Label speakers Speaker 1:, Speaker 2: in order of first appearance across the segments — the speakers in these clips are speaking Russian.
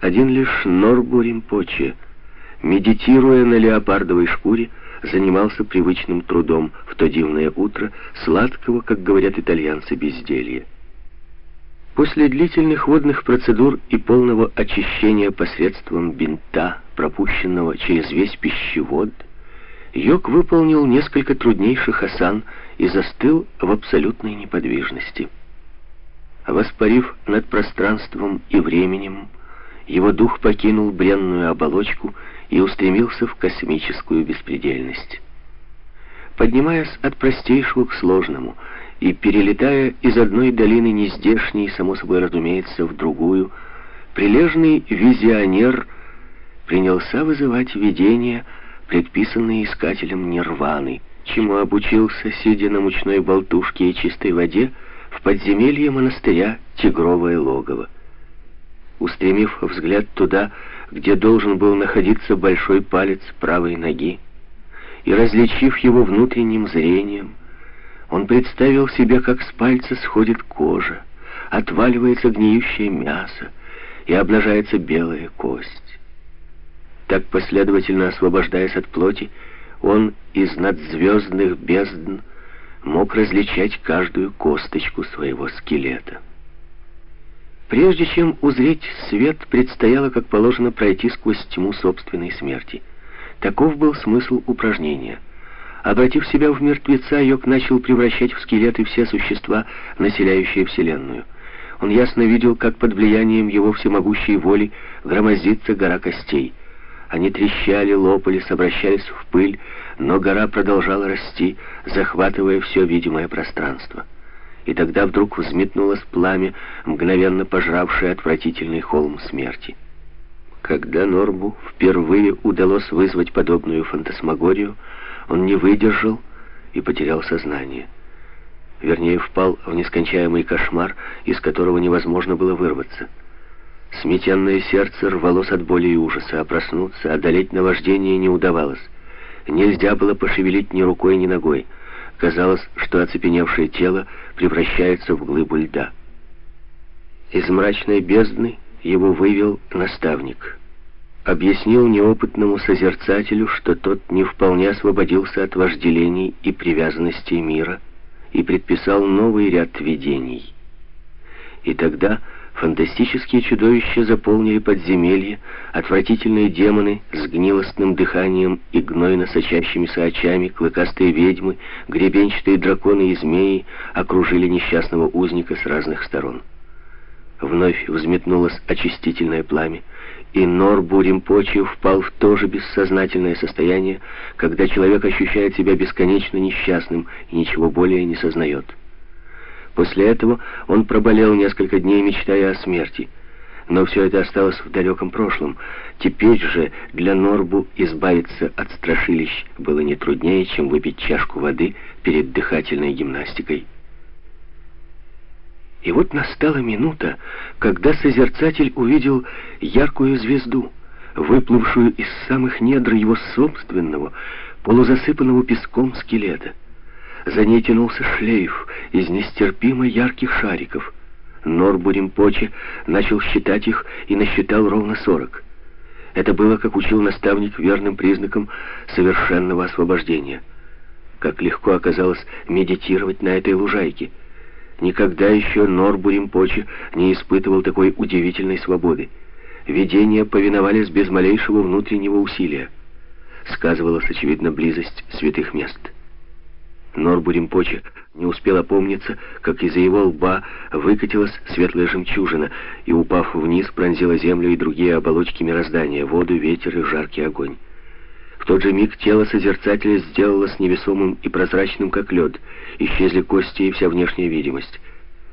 Speaker 1: Один лишь Норбу Римпоче, медитируя на леопардовой шкуре, занимался привычным трудом в то дивное утро сладкого, как говорят итальянцы, безделья. После длительных водных процедур и полного очищения посредством бинта, пропущенного через весь пищевод, Йог выполнил несколько труднейших асан и застыл в абсолютной неподвижности. Воспарив над пространством и временем, его дух покинул бренную оболочку и устремился в космическую беспредельность. Поднимаясь от простейшего к сложному и перелетая из одной долины нездешней, само собой разумеется, в другую, прилежный визионер принялся вызывать видения, предписанные искателем нирваны, чему обучился, сидя на мучной болтушке и чистой воде, в подземелье монастыря Тигровое логово. Устремив взгляд туда, где должен был находиться большой палец правой ноги, и различив его внутренним зрением, он представил себе, как с пальца сходит кожа, отваливается гниющее мясо и обнажается белая кость. Так последовательно освобождаясь от плоти, он из надзвездных бездн мог различать каждую косточку своего скелета. Прежде чем узреть свет, предстояло, как положено, пройти сквозь тьму собственной смерти. Таков был смысл упражнения. Обратив себя в мертвеца, Йог начал превращать в скелеты все существа, населяющие Вселенную. Он ясно видел, как под влиянием его всемогущей воли громоздится гора костей — они трещали, лопались, обращались в пыль, но гора продолжала расти, захватывая все видимое пространство. И тогда вдруг взметнулось пламя, мгновенно пожравшее отвратительный холм смерти. Когда Норбу впервые удалось вызвать подобную фантасмагорию, он не выдержал и потерял сознание. Вернее, впал в нескончаемый кошмар, из которого невозможно было вырваться. Сметенное сердце рвалось от боли и ужаса, а проснуться, одолеть наваждение не удавалось. Нельзя было пошевелить ни рукой, ни ногой. Казалось, что оцепеневшее тело превращается в глыбу льда. Из мрачной бездны его вывел наставник. Объяснил неопытному созерцателю, что тот не вполне освободился от вожделений и привязанностей мира и предписал новый ряд видений. И тогда Фантастические чудовища заполнили подземелье, отвратительные демоны с гнилостным дыханием и гнойно сочащимися очами, клыкастые ведьмы, гребенчатые драконы и змеи окружили несчастного узника с разных сторон. Вновь взметнулось очистительное пламя, и Норбу Римпочи впал в то же бессознательное состояние, когда человек ощущает себя бесконечно несчастным и ничего более не сознает. После этого он проболел несколько дней, мечтая о смерти. Но все это осталось в далеком прошлом. Теперь же для Норбу избавиться от страшилищ было не труднее, чем выпить чашку воды перед дыхательной гимнастикой. И вот настала минута, когда созерцатель увидел яркую звезду, выплывшую из самых недр его собственного, полузасыпанного песком скелета. За ней тянулся шлейф из нестерпимо ярких шариков. Норбу Римпоче начал считать их и насчитал ровно сорок. Это было, как учил наставник, верным признаком совершенного освобождения. Как легко оказалось медитировать на этой лужайке. Никогда еще Норбу Римпоче не испытывал такой удивительной свободы. Видения повиновались без малейшего внутреннего усилия. Сказывалась, очевидно, близость святых мест. Норбу Римпоче не успел опомниться, как из-за его лба выкатилась светлая жемчужина и, упав вниз, пронзила землю и другие оболочки мироздания, воду, ветер и жаркий огонь. В тот же миг тело созерцателя сделалось невесомым и прозрачным, как лед. Исчезли кости и вся внешняя видимость.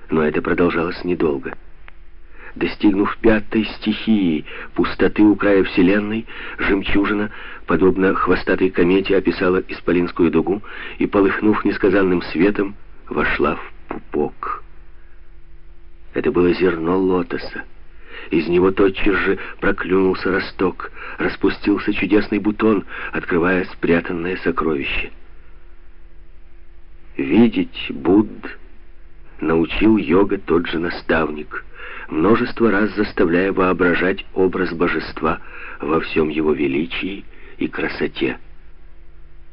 Speaker 1: Но это продолжалось недолго. Достигнув пятой стихии, пустоты у края Вселенной, жемчужина, подобно хвостатой комете, описала исполинскую дугу и, полыхнув несказанным светом, вошла в пупок. Это было зерно лотоса. Из него тотчас же проклюнулся росток, распустился чудесный бутон, открывая спрятанное сокровище. Видеть Будд научил йога тот же наставник — множество раз заставляя воображать образ божества во всем его величии и красоте.